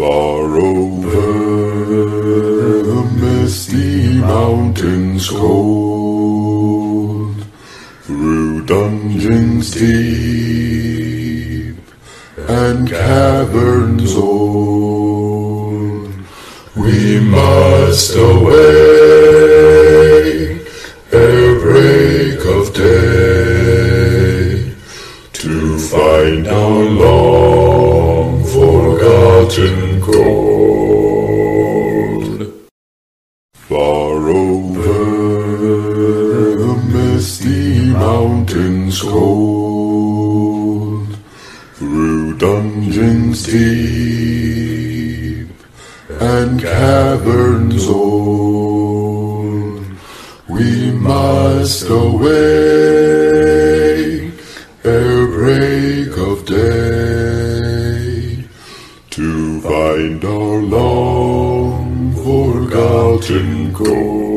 Far over the misty mountains cold, through dungeons deep and caverns old, we must away ere break of day to find our long forgotten Far over the misty mountains cold, through dungeons deep and caverns old, we must away ere break of day to find our long forgotten gold.